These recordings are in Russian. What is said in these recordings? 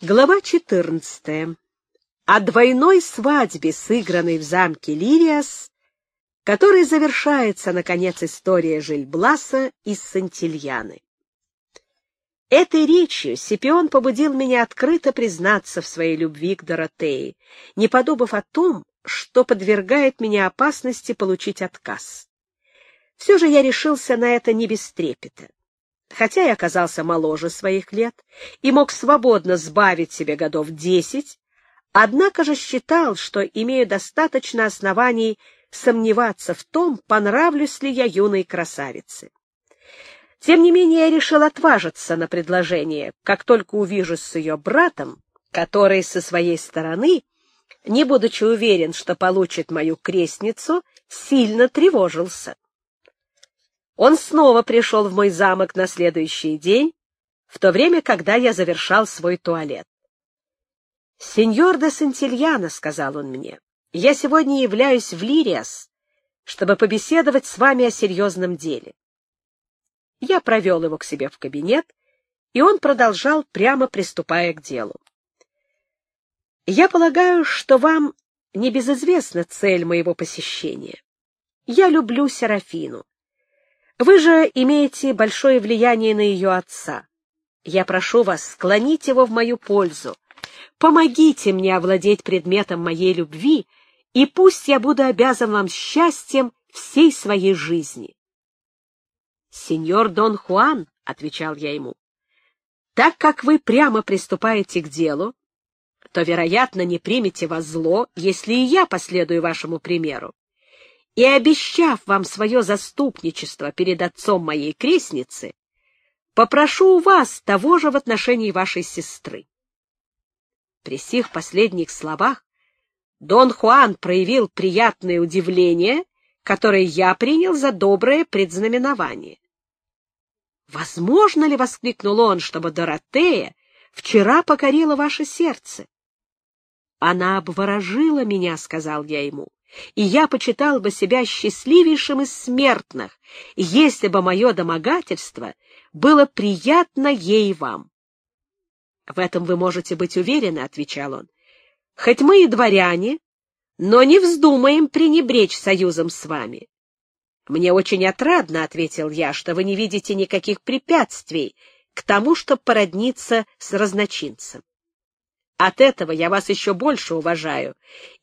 Глава 14. О двойной свадьбе, сыгранной в замке Лириас, которой завершается, наконец, история Жильбласа из Сантильяны. Этой речью Сипион побудил меня открыто признаться в своей любви к Доротее, не подумав о том, что подвергает меня опасности получить отказ. Все же я решился на это не без трепета. Хотя я оказался моложе своих лет и мог свободно сбавить себе годов десять, однако же считал, что имею достаточно оснований сомневаться в том, понравлюсь ли я юной красавице. Тем не менее, я решил отважиться на предложение, как только увижусь с ее братом, который со своей стороны, не будучи уверен, что получит мою крестницу, сильно тревожился. Он снова пришел в мой замок на следующий день, в то время, когда я завершал свой туалет. «Сеньор де Сантильяно», — сказал он мне, — «я сегодня являюсь в Лириас, чтобы побеседовать с вами о серьезном деле». Я провел его к себе в кабинет, и он продолжал, прямо приступая к делу. «Я полагаю, что вам небезызвестна цель моего посещения. Я люблю Серафину. Вы же имеете большое влияние на ее отца. Я прошу вас склонить его в мою пользу. Помогите мне овладеть предметом моей любви, и пусть я буду обязан вам счастьем всей своей жизни. «Сеньор Дон Хуан», — отвечал я ему, — «так как вы прямо приступаете к делу, то, вероятно, не примете во зло, если и я последую вашему примеру и, обещав вам свое заступничество перед отцом моей крестницы, попрошу у вас того же в отношении вашей сестры. При сих последних словах Дон Хуан проявил приятное удивление, которое я принял за доброе предзнаменование. «Возможно ли, — воскликнул он, — чтобы Доротея вчера покорила ваше сердце?» «Она обворожила меня, — сказал я ему, и я почитал бы себя счастливейшим из смертных, если бы мое домогательство было приятно ей вам. — В этом вы можете быть уверены, — отвечал он. — Хоть мы и дворяне, но не вздумаем пренебречь союзом с вами. — Мне очень отрадно, — ответил я, — что вы не видите никаких препятствий к тому, чтобы породниться с разночинцем. От этого я вас еще больше уважаю,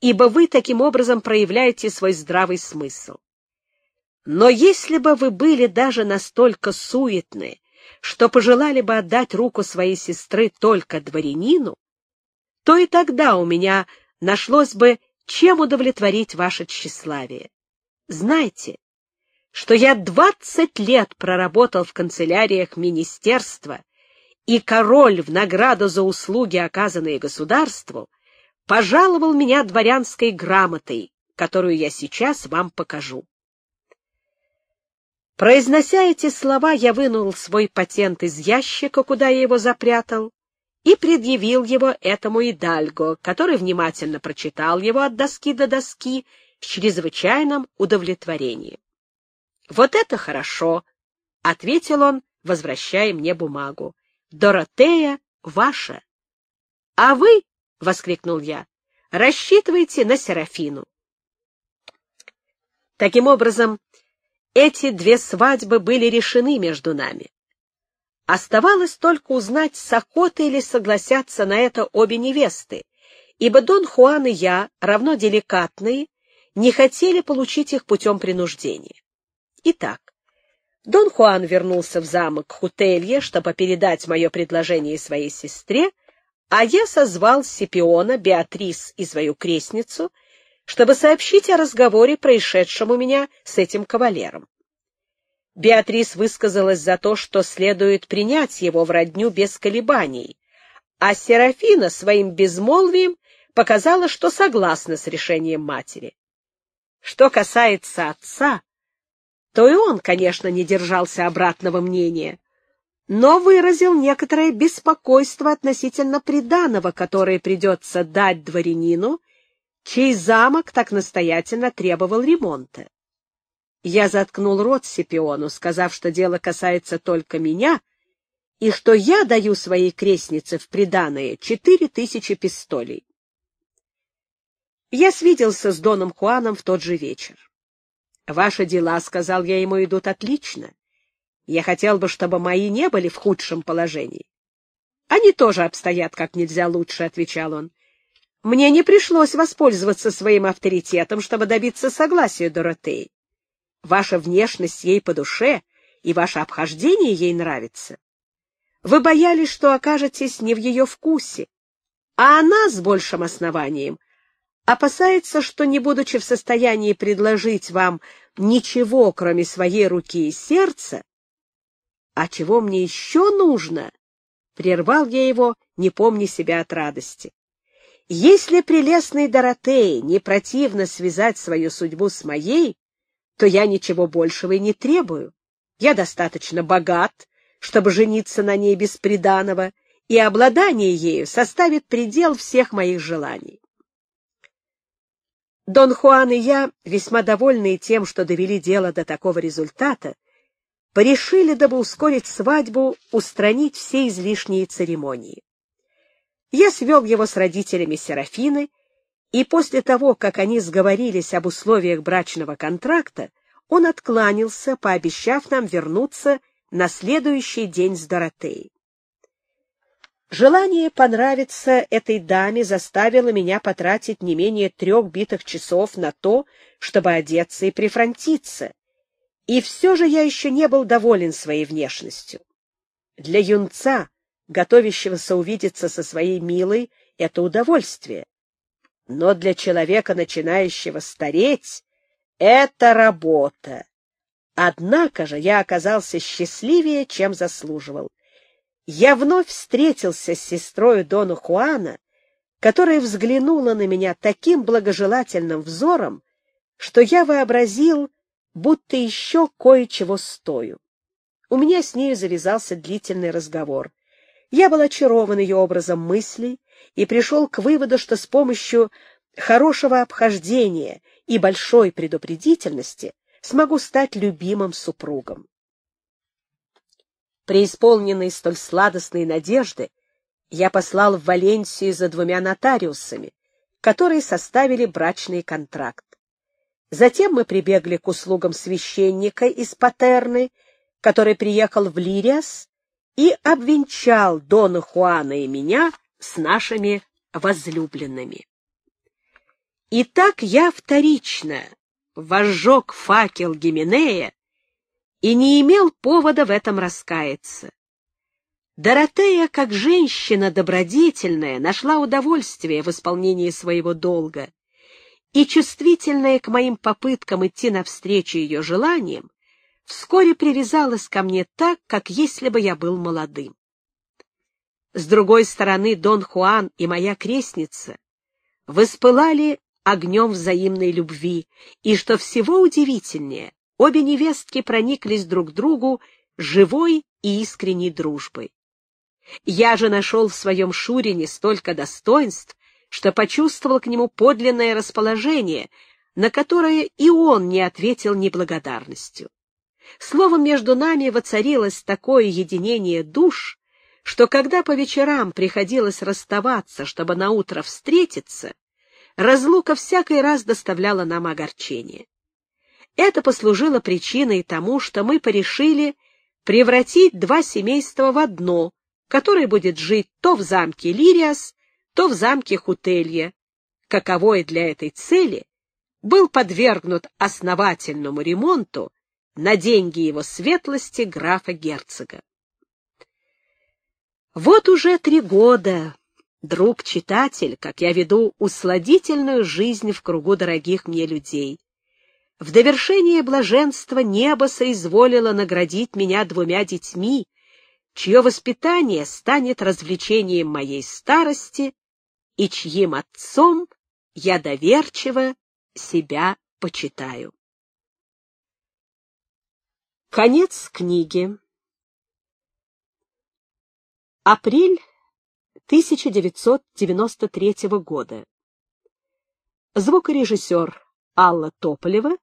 ибо вы таким образом проявляете свой здравый смысл. Но если бы вы были даже настолько суетны, что пожелали бы отдать руку своей сестры только дворянину, то и тогда у меня нашлось бы, чем удовлетворить ваше тщеславие. Знайте, что я двадцать лет проработал в канцеляриях министерства и король в награду за услуги, оказанные государству, пожаловал меня дворянской грамотой, которую я сейчас вам покажу. Произнося эти слова, я вынул свой патент из ящика, куда я его запрятал, и предъявил его этому Идальго, который внимательно прочитал его от доски до доски с чрезвычайным удовлетворением. — Вот это хорошо! — ответил он, возвращая мне бумагу. Доротея ваша. А вы, — воскликнул я, — рассчитывайте на Серафину. Таким образом, эти две свадьбы были решены между нами. Оставалось только узнать, с охотой ли согласятся на это обе невесты, ибо Дон Хуан и я, равно деликатные, не хотели получить их путем принуждения. Итак, Дон Хуан вернулся в замок Хутелье, чтобы передать мое предложение своей сестре, а я созвал Сипиона, Беатрис и свою крестницу, чтобы сообщить о разговоре, происшедшем у меня с этим кавалером. Беатрис высказалась за то, что следует принять его в родню без колебаний, а Серафина своим безмолвием показала, что согласна с решением матери. Что касается отца, то и он, конечно, не держался обратного мнения, но выразил некоторое беспокойство относительно приданого, которое придется дать дворянину, чей замок так настоятельно требовал ремонта. Я заткнул рот Сипиону, сказав, что дело касается только меня, и что я даю своей крестнице в приданое четыре тысячи пистолей. Я свиделся с Доном Хуаном в тот же вечер. «Ваши дела, — сказал я ему, — идут отлично. Я хотел бы, чтобы мои не были в худшем положении. Они тоже обстоят как нельзя лучше, — отвечал он. Мне не пришлось воспользоваться своим авторитетом, чтобы добиться согласия Доротеи. Ваша внешность ей по душе, и ваше обхождение ей нравится. Вы боялись, что окажетесь не в ее вкусе, а она с большим основанием опасается, что, не будучи в состоянии предложить вам ничего, кроме своей руки и сердца, а чего мне еще нужно, прервал я его, не помня себя от радости. Если прелестной Доротее не противно связать свою судьбу с моей, то я ничего большего и не требую. Я достаточно богат, чтобы жениться на ней без приданого, и обладание ею составит предел всех моих желаний. Дон Хуан и я, весьма довольные тем, что довели дело до такого результата, порешили, дабы ускорить свадьбу, устранить все излишние церемонии. Я свел его с родителями Серафины, и после того, как они сговорились об условиях брачного контракта, он откланялся, пообещав нам вернуться на следующий день с Доротеей. Желание понравиться этой даме заставило меня потратить не менее трех битых часов на то, чтобы одеться и прифронтиться. И все же я еще не был доволен своей внешностью. Для юнца, готовящегося увидеться со своей милой, это удовольствие. Но для человека, начинающего стареть, это работа. Однако же я оказался счастливее, чем заслуживал я вновь встретился с сестрой Дона Хуана, которая взглянула на меня таким благожелательным взором, что я вообразил, будто еще кое-чего стою. У меня с нею завязался длительный разговор. Я был очарован ее образом мыслей и пришел к выводу, что с помощью хорошего обхождения и большой предупредительности смогу стать любимым супругом. Преисполненный столь сладостной надежды, я послал в Валенсию за двумя нотариусами, которые составили брачный контракт. Затем мы прибегли к услугам священника из Патерны, который приехал в Лириас и обвенчал Дона Хуана и меня с нашими возлюбленными. Итак, я вторично возжег факел Гименея и не имел повода в этом раскаяться. Доротея, как женщина добродетельная, нашла удовольствие в исполнении своего долга, и, чувствительная к моим попыткам идти навстречу ее желаниям, вскоре привязалась ко мне так, как если бы я был молодым. С другой стороны, Дон Хуан и моя крестница воспылали огнем взаимной любви, и, что всего удивительнее, Обе невестки прониклись друг другу живой и искренней дружбой. Я же нашел в своем Шурине столько достоинств, что почувствовал к нему подлинное расположение, на которое и он не ответил неблагодарностью. Словом, между нами воцарилось такое единение душ, что когда по вечерам приходилось расставаться, чтобы наутро встретиться, разлука всякий раз доставляла нам огорчение. Это послужило причиной тому, что мы порешили превратить два семейства в одно, которое будет жить то в замке Лириас, то в замке Хутелья, каковой для этой цели был подвергнут основательному ремонту на деньги его светлости графа-герцога. Вот уже три года, друг-читатель, как я веду усладительную жизнь в кругу дорогих мне людей. В довершение блаженства небо соизволило наградить меня двумя детьми, чье воспитание станет развлечением моей старости и чьим отцом я доверчиво себя почитаю. Конец книги. Апрель 1993 года. Звукорежиссер Алла Тополева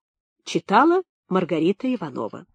Читала Маргарита Иванова.